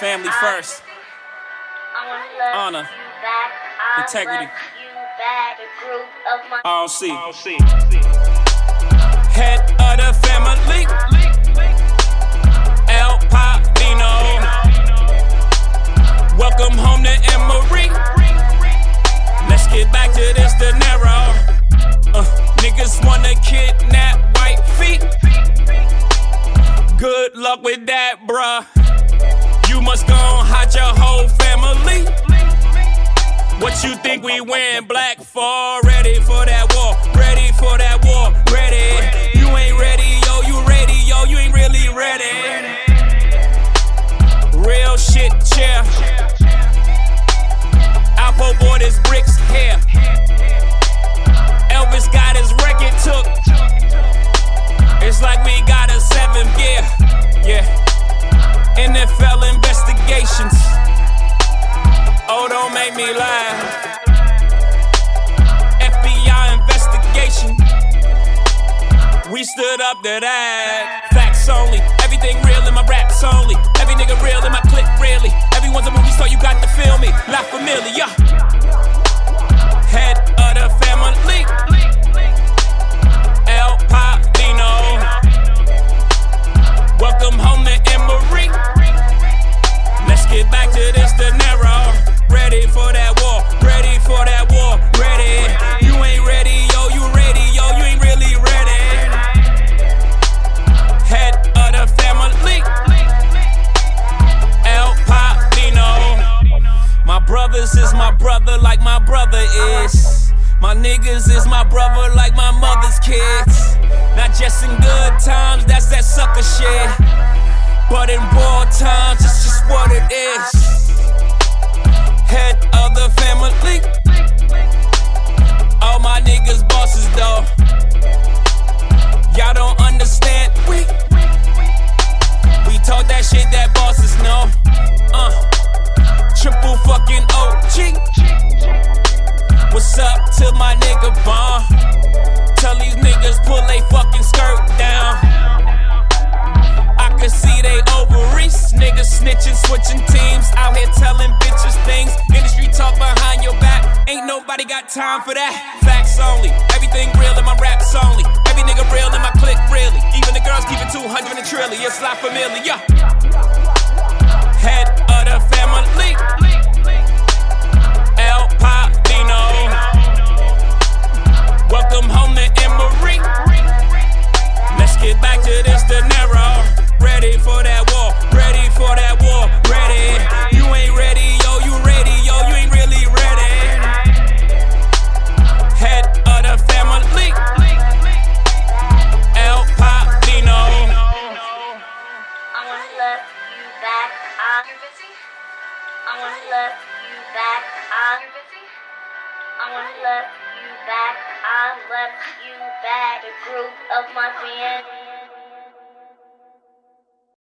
Family first. busy. I wanna love Honor. you. I Integrity. love you back. The group of my RC. Head of the family. El Padrino. Welcome home to Emory. Let's get back to this dinero. Uh, niggas wanna kidnap white feet. Good luck with that, bruh. You must go hide your whole family. What you think we wearing black for? Ready for that war, ready for that war, ready. Me laugh. FBI investigation. We stood up to that. Facts only. Everything real in my raps only. Brothers is my brother like my brother is. My niggas is my brother like my mother's kids. Not just in good times, that's that sucker shit. But in war times, it's just what it is. To my nigga Bon? Tell these niggas pull they fucking skirt down. I can see they ovaries. Niggas snitching, switching teams. Out here telling bitches things. Industry talk behind your back. Ain't nobody got time for that. Facts only. Everything real in my raps only. Every nigga real in my clique, really. Even the girls keep it 200 and trillion. It's La Familia. Head of the family. Get back to this dinero. Ready for that war, ready for that war, ready. You ain't ready, yo, you ready, yo, you ain't really ready. Head of the family, El Padrino. I wanna love you back. I'm busy. I wanna love you back. I'm busy. I wanna love back. I left you back. The group of my fans.